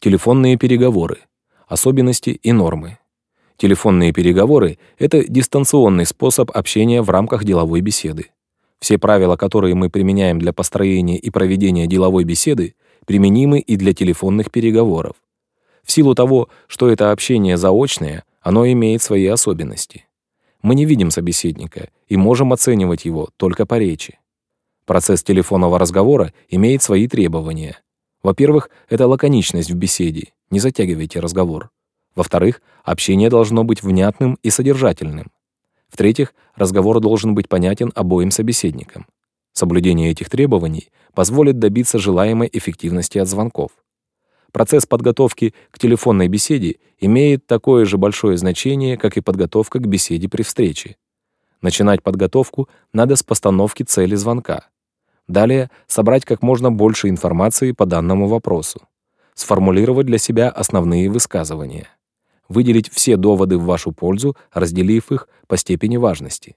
Телефонные переговоры. Особенности и нормы. Телефонные переговоры — это дистанционный способ общения в рамках деловой беседы. Все правила, которые мы применяем для построения и проведения деловой беседы, применимы и для телефонных переговоров. В силу того, что это общение заочное, оно имеет свои особенности. Мы не видим собеседника и можем оценивать его только по речи. Процесс телефонного разговора имеет свои требования. Во-первых, это лаконичность в беседе, не затягивайте разговор. Во-вторых, общение должно быть внятным и содержательным. В-третьих, разговор должен быть понятен обоим собеседникам. Соблюдение этих требований позволит добиться желаемой эффективности от звонков. Процесс подготовки к телефонной беседе имеет такое же большое значение, как и подготовка к беседе при встрече. Начинать подготовку надо с постановки цели звонка. Далее собрать как можно больше информации по данному вопросу. Сформулировать для себя основные высказывания выделить все доводы в вашу пользу, разделив их по степени важности.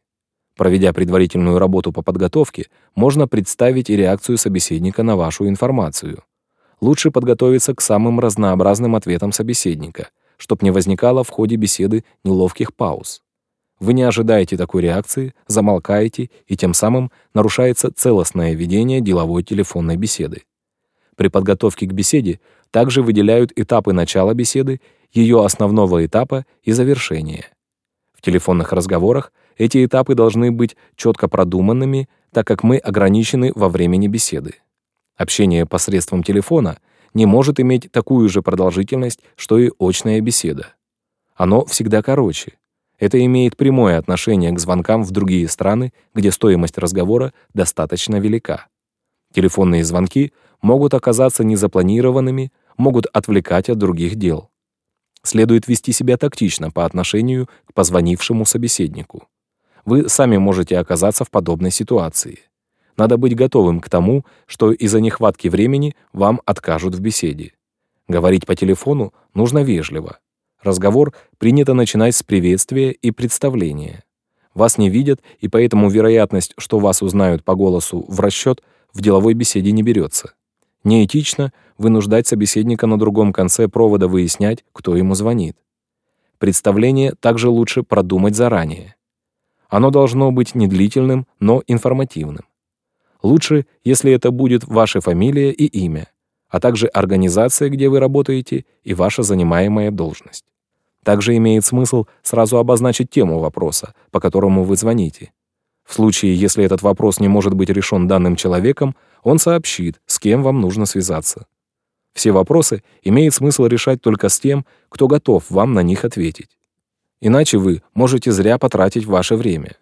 Проведя предварительную работу по подготовке, можно представить и реакцию собеседника на вашу информацию. Лучше подготовиться к самым разнообразным ответам собеседника, чтобы не возникало в ходе беседы неловких пауз. Вы не ожидаете такой реакции, замолкаете, и тем самым нарушается целостное ведение деловой телефонной беседы. При подготовке к беседе также выделяют этапы начала беседы ее основного этапа и завершения. В телефонных разговорах эти этапы должны быть четко продуманными, так как мы ограничены во времени беседы. Общение посредством телефона не может иметь такую же продолжительность, что и очная беседа. Оно всегда короче. Это имеет прямое отношение к звонкам в другие страны, где стоимость разговора достаточно велика. Телефонные звонки могут оказаться незапланированными, могут отвлекать от других дел. Следует вести себя тактично по отношению к позвонившему собеседнику. Вы сами можете оказаться в подобной ситуации. Надо быть готовым к тому, что из-за нехватки времени вам откажут в беседе. Говорить по телефону нужно вежливо. Разговор принято начинать с приветствия и представления. Вас не видят, и поэтому вероятность, что вас узнают по голосу в расчет, в деловой беседе не берется. Неэтично вынуждать собеседника на другом конце провода выяснять, кто ему звонит. Представление также лучше продумать заранее. Оно должно быть не длительным, но информативным. Лучше, если это будет ваша фамилия и имя, а также организация, где вы работаете, и ваша занимаемая должность. Также имеет смысл сразу обозначить тему вопроса, по которому вы звоните. В случае, если этот вопрос не может быть решен данным человеком, он сообщит, с кем вам нужно связаться. Все вопросы имеет смысл решать только с тем, кто готов вам на них ответить. Иначе вы можете зря потратить ваше время.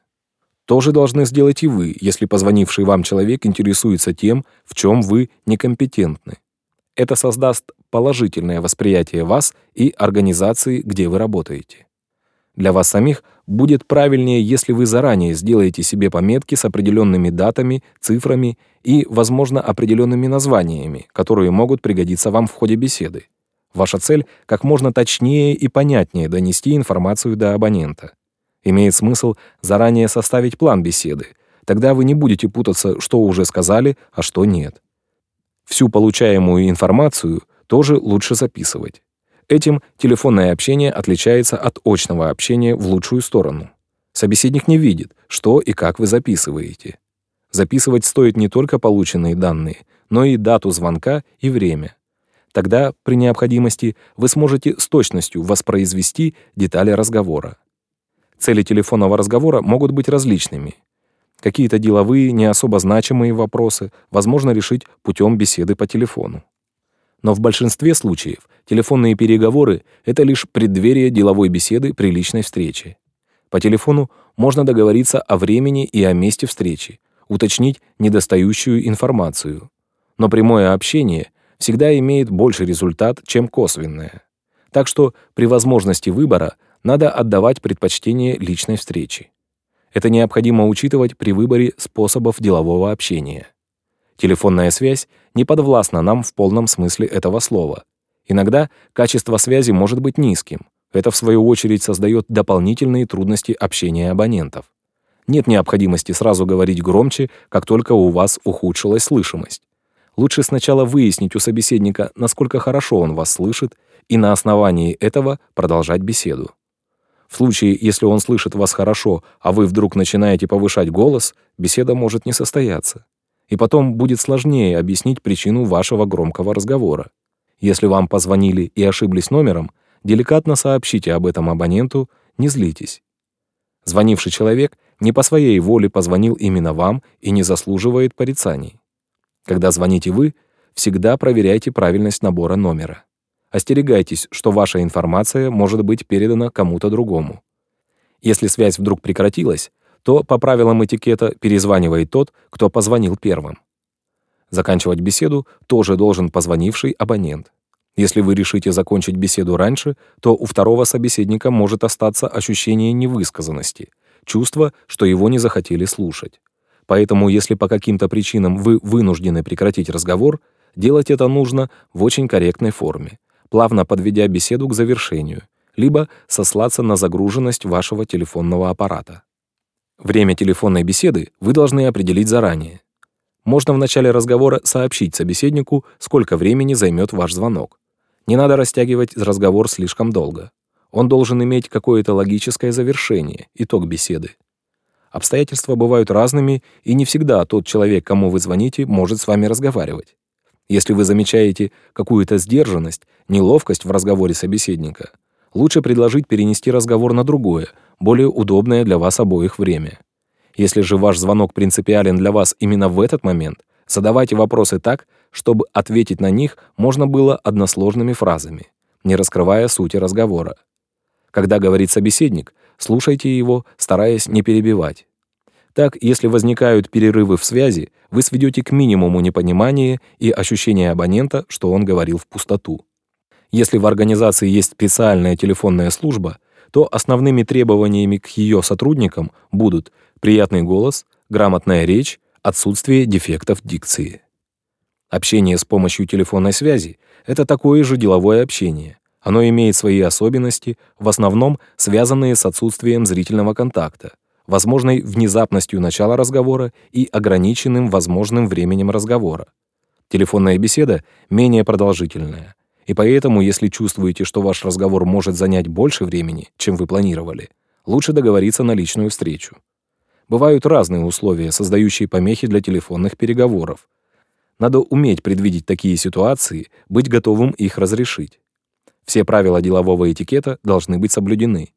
То же должны сделать и вы, если позвонивший вам человек интересуется тем, в чем вы некомпетентны. Это создаст положительное восприятие вас и организации, где вы работаете. Для вас самих будет правильнее, если вы заранее сделаете себе пометки с определенными датами, цифрами и, возможно, определенными названиями, которые могут пригодиться вам в ходе беседы. Ваша цель — как можно точнее и понятнее донести информацию до абонента. Имеет смысл заранее составить план беседы, тогда вы не будете путаться, что уже сказали, а что нет. Всю получаемую информацию тоже лучше записывать. Этим телефонное общение отличается от очного общения в лучшую сторону. Собеседник не видит, что и как вы записываете. Записывать стоит не только полученные данные, но и дату звонка и время. Тогда, при необходимости, вы сможете с точностью воспроизвести детали разговора. Цели телефонного разговора могут быть различными. Какие-то деловые, не особо значимые вопросы возможно решить путем беседы по телефону. Но в большинстве случаев телефонные переговоры — это лишь преддверие деловой беседы при личной встрече. По телефону можно договориться о времени и о месте встречи, уточнить недостающую информацию. Но прямое общение всегда имеет больше результат, чем косвенное. Так что при возможности выбора надо отдавать предпочтение личной встрече. Это необходимо учитывать при выборе способов делового общения. Телефонная связь не подвластна нам в полном смысле этого слова. Иногда качество связи может быть низким. Это, в свою очередь, создает дополнительные трудности общения абонентов. Нет необходимости сразу говорить громче, как только у вас ухудшилась слышимость. Лучше сначала выяснить у собеседника, насколько хорошо он вас слышит, и на основании этого продолжать беседу. В случае, если он слышит вас хорошо, а вы вдруг начинаете повышать голос, беседа может не состояться. И потом будет сложнее объяснить причину вашего громкого разговора. Если вам позвонили и ошиблись номером, деликатно сообщите об этом абоненту, не злитесь. Звонивший человек не по своей воле позвонил именно вам и не заслуживает порицаний. Когда звоните вы, всегда проверяйте правильность набора номера. Остерегайтесь, что ваша информация может быть передана кому-то другому. Если связь вдруг прекратилась, то по правилам этикета перезванивает тот, кто позвонил первым. Заканчивать беседу тоже должен позвонивший абонент. Если вы решите закончить беседу раньше, то у второго собеседника может остаться ощущение невысказанности, чувство, что его не захотели слушать. Поэтому, если по каким-то причинам вы вынуждены прекратить разговор, делать это нужно в очень корректной форме, плавно подведя беседу к завершению, либо сослаться на загруженность вашего телефонного аппарата. Время телефонной беседы вы должны определить заранее. Можно в начале разговора сообщить собеседнику, сколько времени займет ваш звонок. Не надо растягивать разговор слишком долго. Он должен иметь какое-то логическое завершение, итог беседы. Обстоятельства бывают разными, и не всегда тот человек, кому вы звоните, может с вами разговаривать. Если вы замечаете какую-то сдержанность, неловкость в разговоре собеседника, лучше предложить перенести разговор на другое, более удобное для вас обоих время. Если же ваш звонок принципиален для вас именно в этот момент, задавайте вопросы так, чтобы ответить на них можно было односложными фразами, не раскрывая сути разговора. Когда говорит собеседник, слушайте его, стараясь не перебивать. Так, если возникают перерывы в связи, вы сведете к минимуму непонимание и ощущение абонента, что он говорил в пустоту. Если в организации есть специальная телефонная служба, то основными требованиями к ее сотрудникам будут приятный голос, грамотная речь, отсутствие дефектов дикции. Общение с помощью телефонной связи — это такое же деловое общение. Оно имеет свои особенности, в основном связанные с отсутствием зрительного контакта, возможной внезапностью начала разговора и ограниченным возможным временем разговора. Телефонная беседа менее продолжительная, и поэтому, если чувствуете, что ваш разговор может занять больше времени, чем вы планировали, лучше договориться на личную встречу. Бывают разные условия, создающие помехи для телефонных переговоров. Надо уметь предвидеть такие ситуации, быть готовым их разрешить. Все правила делового этикета должны быть соблюдены.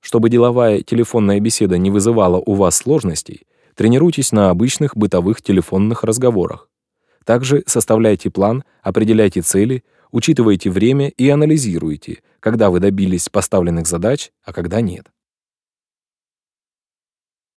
Чтобы деловая телефонная беседа не вызывала у вас сложностей, тренируйтесь на обычных бытовых телефонных разговорах. Также составляйте план, определяйте цели, учитывайте время и анализируйте, когда вы добились поставленных задач, а когда нет.